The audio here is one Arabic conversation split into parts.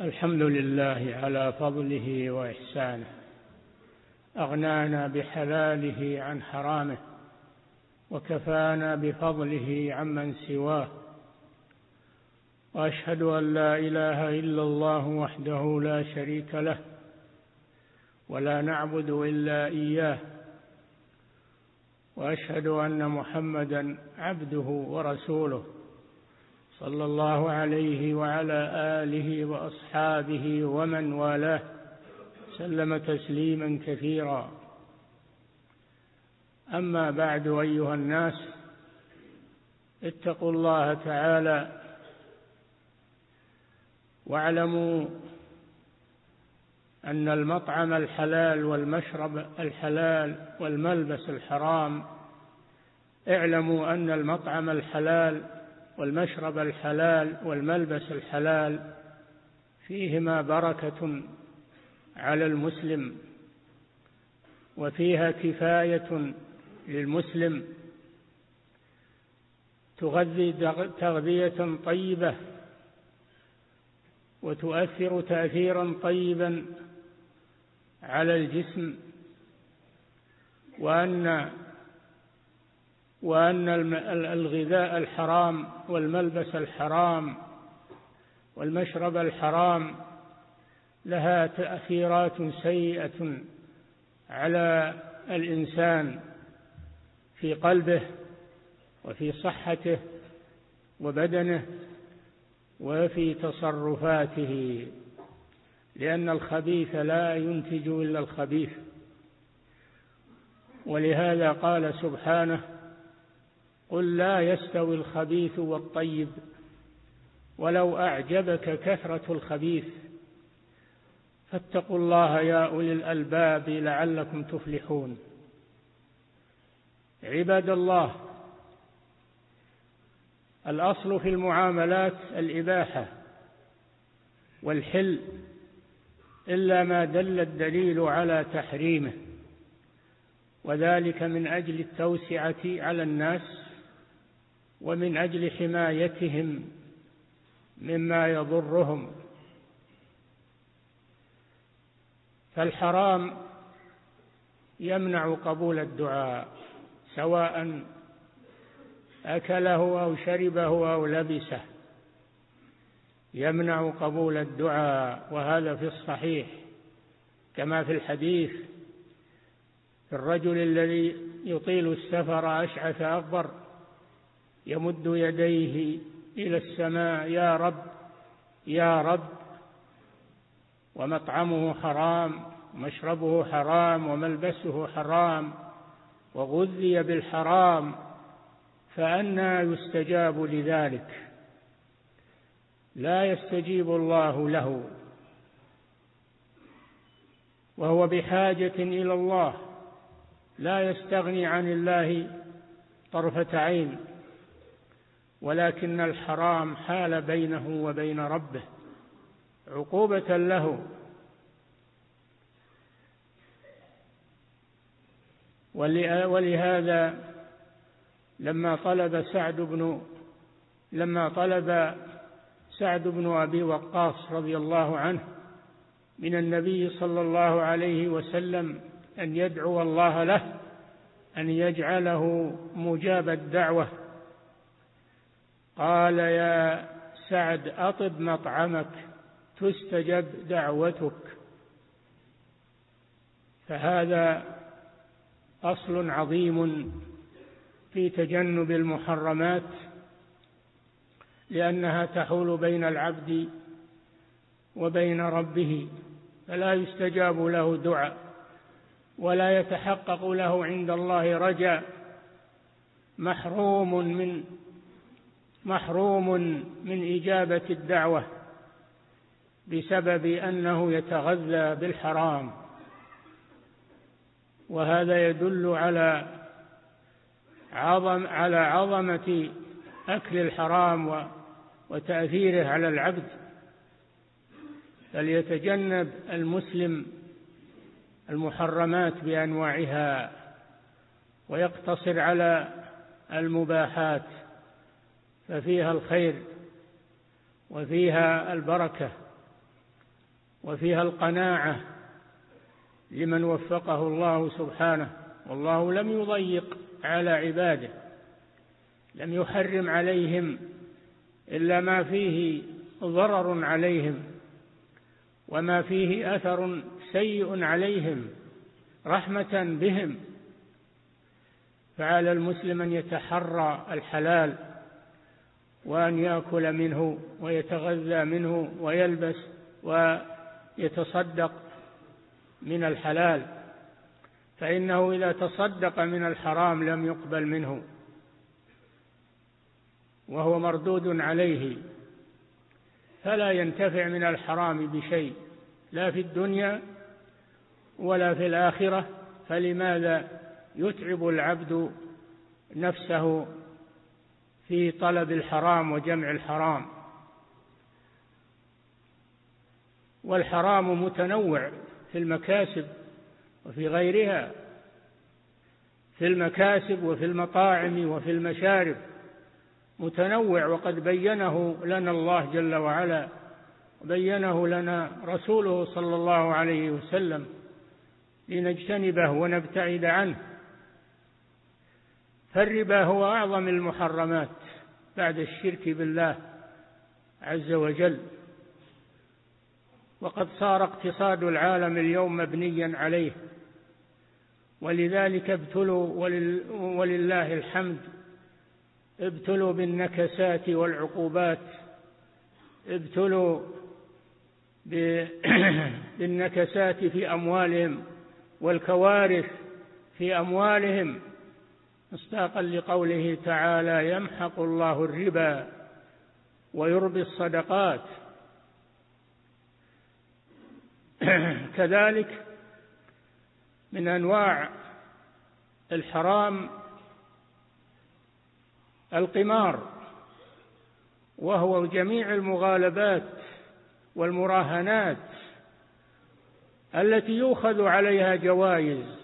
الحمد لله على فضله وإحسانه. أغنانا بحلاله عن حرامه وكفانا بفضله عمن سواه. وأشهد أن لا إله إلا الله وحده لا شريك له ولا نعبد إلا إياه. وأشهد أن محمدا عبده ورسوله. صلى الله عليه وعلى آله وأصحابه ومن والاه سلم تسليما كثيرا. أما بعد أيها الناس اتقوا الله تعالى واعلموا أن المطعم الحلال والمشرب الحلال والملبس الحرام اعلموا أن المطعم الحلال والمشرب الحلال والملبس الحلال فيهما بركة على المسلم وفيها كفاية للمسلم تغذي تغذية طيبة وتؤثر تأثيرا طيبا على الجسم وأن وأن الغذاء الحرام والملبس الحرام والمشرب الحرام لها تأثيرات سيئة على الإنسان في قلبه وفي صحته وبدنه وفي تصرفاته لأن الخبيث لا ينتج إلا الخبيث. ولهذا قال سبحانه قل لا يستوي الخبيث والطيب ولو أعجبك كثرة الخبيث فاتقوا الله يا أولي الألباب لعلكم تفلحون. عباد الله الأصل في المعاملات الإباحة والحل إلا ما دل الدليل على تحريمه وذلك من أجل التوسعة على الناس ومن أجل حمايتهم مما يضرهم. فالحرام يمنع قبول الدعاء سواء أكله أو شربه أو لبسه. يمنع قبول الدعاء وهذا في الصحيح كما في الحديث في الرجل الذي يطيل السفر أشعث اغبر يمد يديه إلى السماء يا رب يا رب. ومطعمه حرام ومشربه حرام وملبسه حرام وغذي بالحرام فانى يستجاب لذلك. لا يستجيب الله له. وهو بحاجة إلى الله. لا يستغني عن الله طرفة عين. ولكن الحرام حال بينه وبين ربه. عقوبة له. ولهذا لما طلب سعد بن لما طلب سعد بن أبي وقاص رضي الله عنه من النبي صلى الله عليه وسلم أن يدعو الله له أن يجعله مجاب الدعوة. قال يا سعد أطب مطعمك تستجب دعوتك. فهذا أصل عظيم في تجنب المحرمات لأنها تحول بين العبد وبين ربه فلا يستجاب له دعاء ولا يتحقق له عند الله رجاء محروم من محروم من إجابة الدعوة بسبب أنه يتغذى بالحرام. وهذا يدل على عظم على عظمة أكل الحرام وتأثيره على العبد. فليتجنب المسلم المحرمات بأنواعها ويقتصر على المباحات. ففيها الخير وفيها البركة وفيها القناعة لمن وفقه الله سبحانه والله لم يضيق على عباده لم يحرم عليهم إلا ما فيه ضرر عليهم وما فيه أثر سيء عليهم رحمة بهم فعلى المسلم أن يتحرى الحلال وأن يأكل منه ويتغذى منه ويلبس ويتصدق من الحلال فإنه إذا تصدق من الحرام لم يقبل منه وهو مردود عليه فلا ينتفع من الحرام بشيء لا في الدنيا ولا في الآخرة فلماذا يتعب العبد نفسه في طلب الحرام وجمع الحرام. والحرام متنوع في المكاسب وفي غيرها في المكاسب وفي المطاعم وفي المشارب. متنوع وقد بينه لنا الله جل وعلا وبينه لنا رسوله صلى الله عليه وسلم لنجتنبه ونبتعد عنه. فالربا هو أعظم المحرمات بعد الشرك بالله عز وجل. وقد صار اقتصاد العالم اليوم مبنيا عليه ولذلك ابتلوا ولله الحمد ابتلوا بالنكسات والعقوبات ابتلوا بالنكسات في أموالهم والكوارث في أموالهم مصداقا لقوله تعالى يمحق الله الربا ويربي الصدقات. كذلك من أنواع الحرام القمار وهو جميع المغالبات والمراهنات التي يؤخذ عليها جوائز.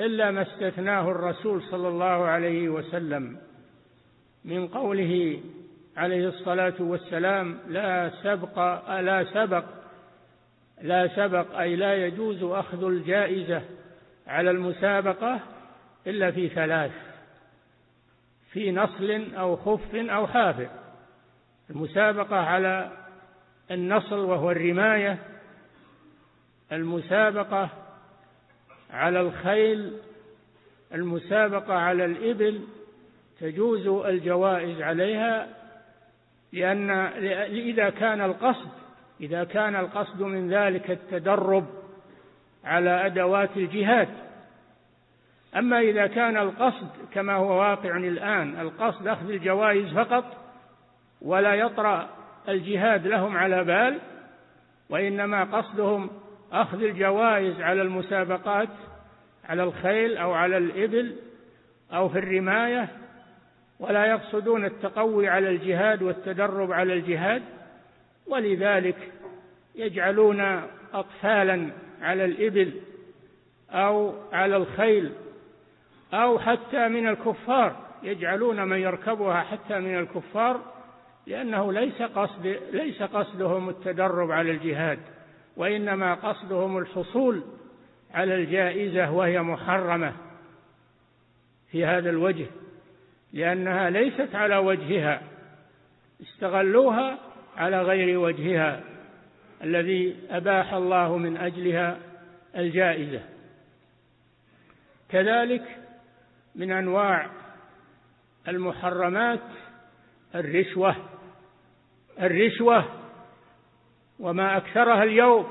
إلا ما استثناه الرسول صلى الله عليه وسلم. من قوله عليه الصلاة والسلام لا سبق لا سبق لا سبق أي لا يجوز أخذ الجائزة على المسابقة إلا في ثلاث في نصل أو خف أو حافر. المسابقة على النصل وهو الرماية المسابقة على الخيل المسابقة على الإبل تجوز الجوائز عليها لأن إذا كان القصد إذا كان القصد من ذلك التدرب على أدوات الجهاد. أما إذا كان القصد كما هو واقع الآن القصد أخذ الجوائز فقط ولا يطرأ الجهاد لهم على بال وإنما قصدهم أخذ الجوائز على المسابقات على الخيل أو على الإبل أو في الرماية ولا يقصدون التقوي على الجهاد والتدرب على الجهاد ولذلك يجعلون أطفالا على الإبل أو على الخيل أو حتى من الكفار يجعلون من يركبها حتى من الكفار لأنه ليس قصد ليس قصدهم التدرب على الجهاد. وإنما قصدهم الحصول على الجائزة وهي محرمة في هذا الوجه لأنها ليست على وجهها استغلوها على غير وجهها الذي أباح الله من أجلها الجائزة. كذلك من أنواع المحرمات الرشوة. الرشوة وما أكثرها اليوم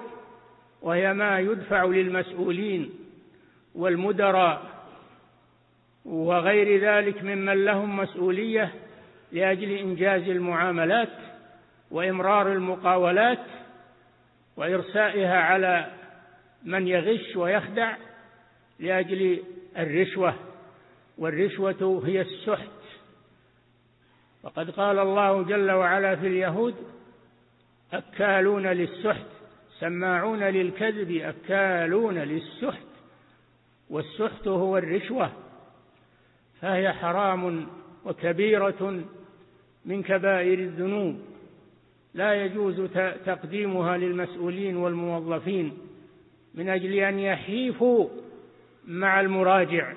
وهي ما يدفع للمسؤولين والمدراء وغير ذلك ممن لهم مسؤولية لأجل إنجاز المعاملات وإمرار المقاولات وإرسائها على من يغش ويخدع لأجل الرشوة والرشوة هي السحت. وقد قال الله جل وعلا في اليهود أكالون للسحت سماعون للكذب أكالون للسحت والسحت هو الرشوة فهي حرام وكبيرة من كبائر الذنوب. لا يجوز تقديمها للمسؤولين والموظفين من أجل أن يحيفوا مع المراجع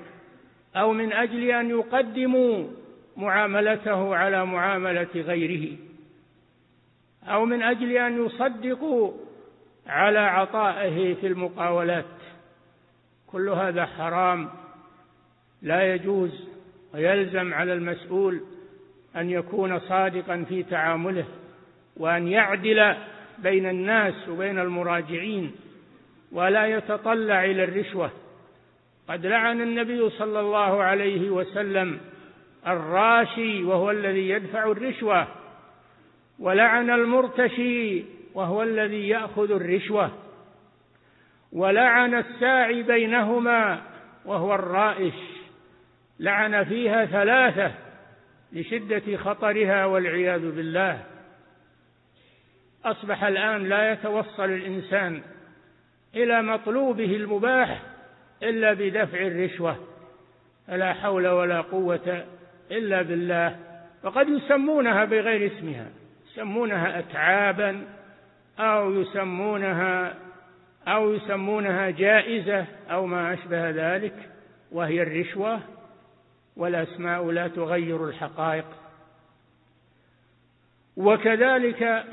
أو من أجل أن يقدموا معاملته على معاملة غيره. أو من أجل أن يصدقوا على عطائه في المقاولات. كل هذا حرام لا يجوز ويلزم على المسؤول أن يكون صادقا في تعامله وأن يعدل بين الناس وبين المراجعين ولا يتطلع إلى الرشوة. قد لعن النبي صلى الله عليه وسلم الراشي وهو الذي يدفع الرشوة. ولعن المرتشي وهو الذي يأخذ الرشوة. ولعن الساعي بينهما وهو الرائش. لعن فيها ثلاثة لشدة خطرها والعياذ بالله. أصبح الآن لا يتوصل الإنسان إلى مطلوبه المباح إلا بدفع الرشوة. فلا حول ولا قوة إلا بالله. وقد يسمونها بغير اسمها. يسمونها اتعابا أو يسمونها أو يسمونها جائزة أو ما أشبه ذلك وهي الرشوة والأسماء لا تغير الحقائق. وكذلك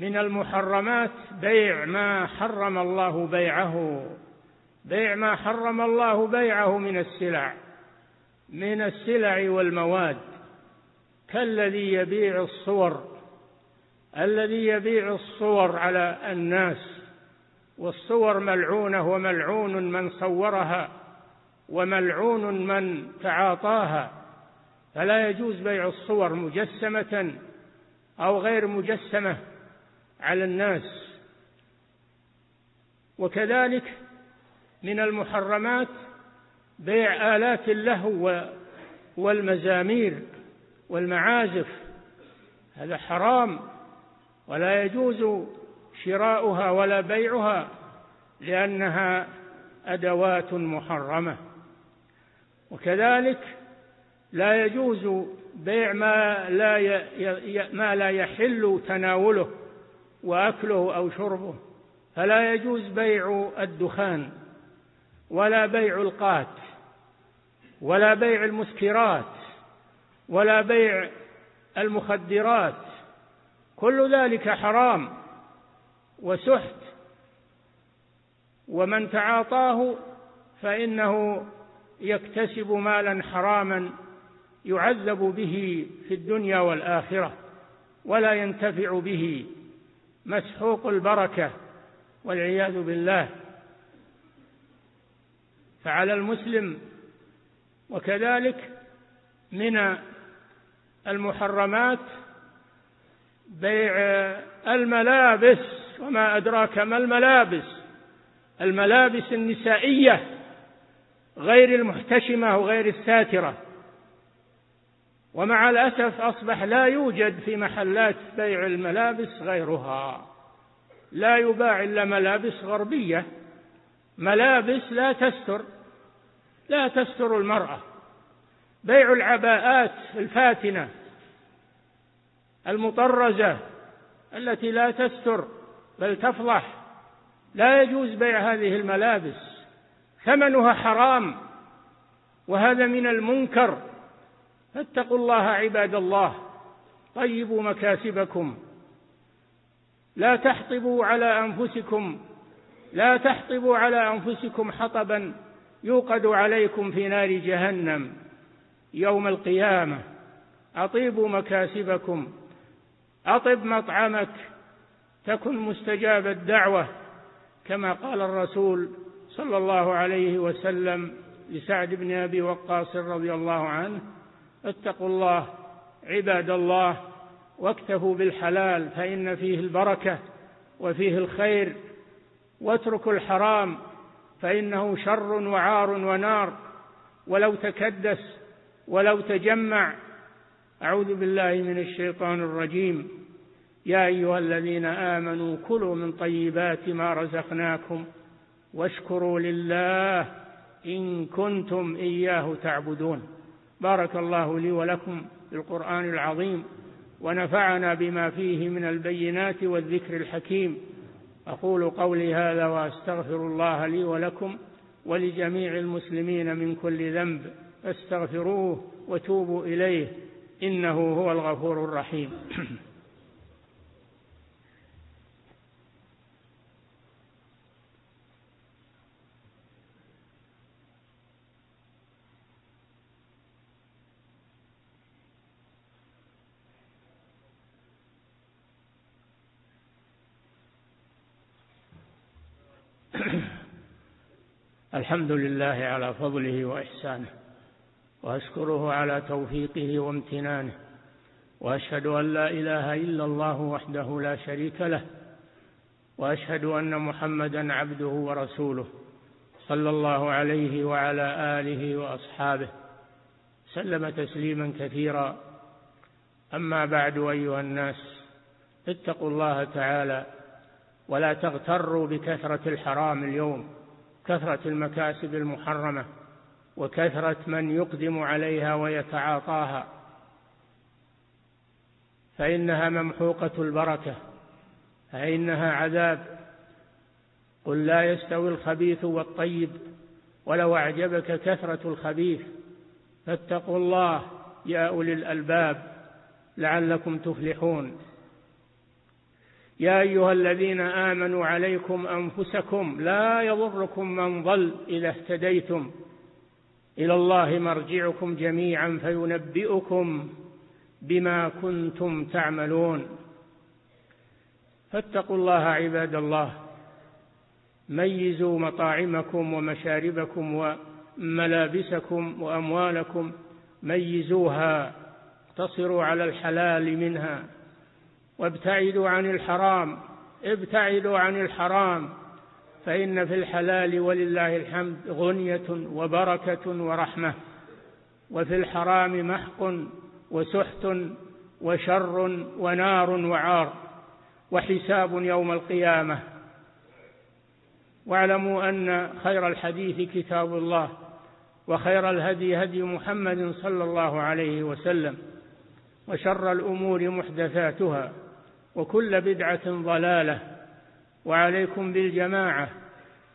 من المحرمات بيع ما حرم الله بيعه بيع ما حرم الله بيعه من السلع من السلع والمواد كالذي يبيع الصور. الذي يبيع الصور على الناس والصور ملعونة وملعون من صورها وملعون من تعاطاها. فلا يجوز بيع الصور مجسمة أو غير مجسمة على الناس. وكذلك من المحرمات بيع آلات اللهو والمزامير والمعازف. هذا حرام. ولا يجوز شراؤها ولا بيعها لأنها أدوات محرمة. وكذلك لا يجوز بيع ما لا ما لا يحل تناوله وأكله أو شربه. فلا يجوز بيع الدخان ولا بيع القات ولا بيع المسكرات ولا بيع المخدرات كل ذلك حرام وسحت ومن تعاطاه فإنه يكتسب مالا حراما يعذب به في الدنيا والآخرة ولا ينتفع به. مسحوق البركة والعياذ بالله. فعلى المسلم وكذلك من المحرمات بيع الملابس وما أدراك ما الملابس. الملابس النسائية غير المحتشمة وغير الساترة. ومع الأسف أصبح لا يوجد في محلات بيع الملابس غيرها. لا يباع إلا ملابس غربية. ملابس لا تستر لا تستر المرأة. بيع العباءات الفاتنة المطرزة التي لا تستر بل تفضح. لا يجوز بيع هذه الملابس. ثمنها حرام وهذا من المنكر. فاتقوا الله عباد الله. طيبوا مكاسبكم. لا تحطبوا على أنفسكم لا تحطبوا على أنفسكم حطبا يوقد عليكم في نار جهنم. يوم القيامة أطيبوا مكاسبكم. أطب مطعمك تكن مستجاب الدعوة كما قال الرسول صلى الله عليه وسلم لسعد بن أبي وقاص رضي الله عنه اتقوا الله عباد الله واكتفوا بالحلال فإن فيه البركة وفيه الخير واتركوا الحرام فإنه شر وعار ونار ولو تكدس ولو تجمع أعوذ بالله من الشيطان الرجيم. يا أيها الذين آمنوا كلوا من طيبات ما رزقناكم واشكروا لله إن كنتم إياه تعبدون. بارك الله لي ولكم في القرآن العظيم ونفعنا بما فيه من البينات والذكر الحكيم. أقول قولي هذا وأستغفر الله لي ولكم ولجميع المسلمين من كل ذنب. فاستغفروه وتوبوا إليه. إنه هو الغفور الرحيم. الحمد لله على فضله وإحسانه. وأشكره على توفيقه وامتنانه وأشهد أن لا إله إلا الله وحده لا شريك له وأشهد أن محمدا عبده ورسوله صلى الله عليه وعلى آله وأصحابه سلم تسليما كثيرا. أما بعد أيها الناس اتقوا الله تعالى ولا تغتروا بكثرة الحرام اليوم كثرة المكاسب المحرمة. وكثرة من يقدم عليها ويتعاطاها. فإنها ممحوقة البركة فإنها عذاب. قل لا يستوي الخبيث والطيب ولو أعجبك كثرة الخبيث. فاتقوا الله يا أولي الألباب لعلكم تفلحون. يا أيها الذين آمنوا عليكم أنفسكم لا يضركم من ضل إذا اهتديتم. إلى الله مرجعكم جميعا فينبئكم بما كنتم تعملون. فاتقوا الله عباد الله. ميزوا مطاعمكم ومشاربكم وملابسكم وأموالكم. ميزوها. اقتصروا على الحلال منها. وابتعدوا عن الحرام. ابتعدوا عن الحرام. فإن في الحلال ولله الحمد غنية وبركة ورحمة وفي الحرام محق وسحت وشر ونار وعار وحساب يوم القيامة. واعلموا أن خير الحديث كتاب الله وخير الهدي هدي محمد صلى الله عليه وسلم وشر الأمور محدثاتها وكل بدعة ضلالة وعليكم بالجماعة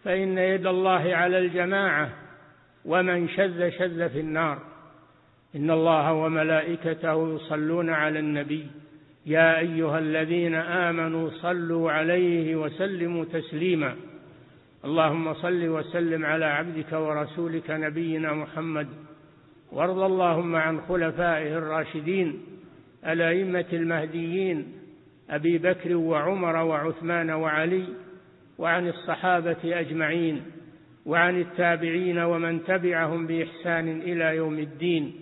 فإن يد الله على الجماعة ومن شذ شذ في النار. إن الله وملائكته يصلون على النبي يا أيها الذين آمنوا صلوا عليه وسلموا تسليما. اللهم صل وسلم على عبدك ورسولك نبينا محمد. وارض اللهم عن خلفائه الراشدين الأئمة المهديين أبي بكر وعمر وعثمان وعلي وعن الصحابة أجمعين وعن التابعين ومن تبعهم بإحسان إلى يوم الدين.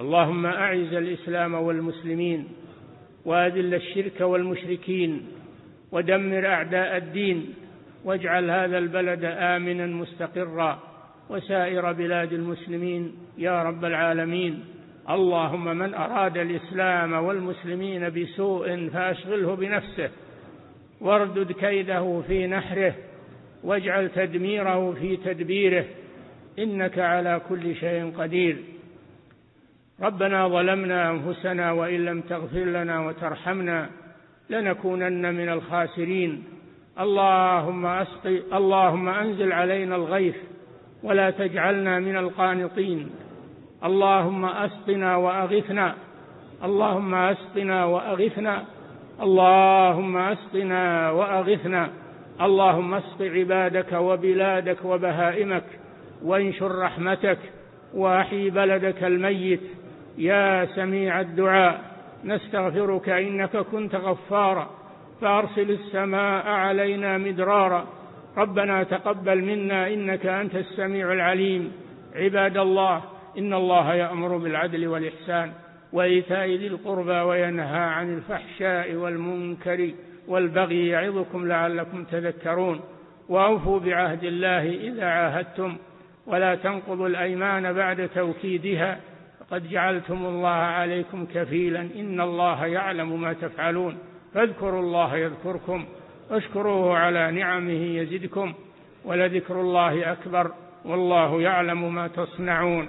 اللهم أعز الإسلام والمسلمين وأذل الشرك والمشركين ودمر أعداء الدين واجعل هذا البلد آمنا مستقرا وسائر بلاد المسلمين يا رب العالمين. اللهم من أراد الإسلام والمسلمين بسوء فأشغله بنفسه واردد كيده في نحره واجعل تدميره في تدبيره إنك على كل شيء قدير. ربنا ظلمنا أنفسنا وإن لم تغفر لنا وترحمنا لنكونن من الخاسرين. اللهم أسقي اللهم أنزل علينا الغيث ولا تجعلنا من القانطين. اللهم أسقنا وأغثنا. اللهم أسقنا وأغثنا. اللهم أسقنا وأغثنا. اللهم اسق عبادك وبلادك وبهائمك. وانشر رحمتك. واحي بلدك الميت. يا سميع الدعاء. نستغفرك إنك كنت غفارا. فأرسل السماء علينا مدرارا. ربنا تقبل منا إنك أنت السميع العليم. عباد الله إن الله يأمر بالعدل والإحسان وإيتاء ذي القربى وينهى عن الفحشاء والمنكر والبغي يعظكم لعلكم تذكرون وأوفوا بعهد الله إذا عاهدتم ولا تنقضوا الأيمان بعد توكيدها فقد جعلتم الله عليكم كفيلا إن الله يعلم ما تفعلون فاذكروا الله يذكركم واشكروه على نعمه يزدكم ولذكر الله أكبر والله يعلم ما تصنعون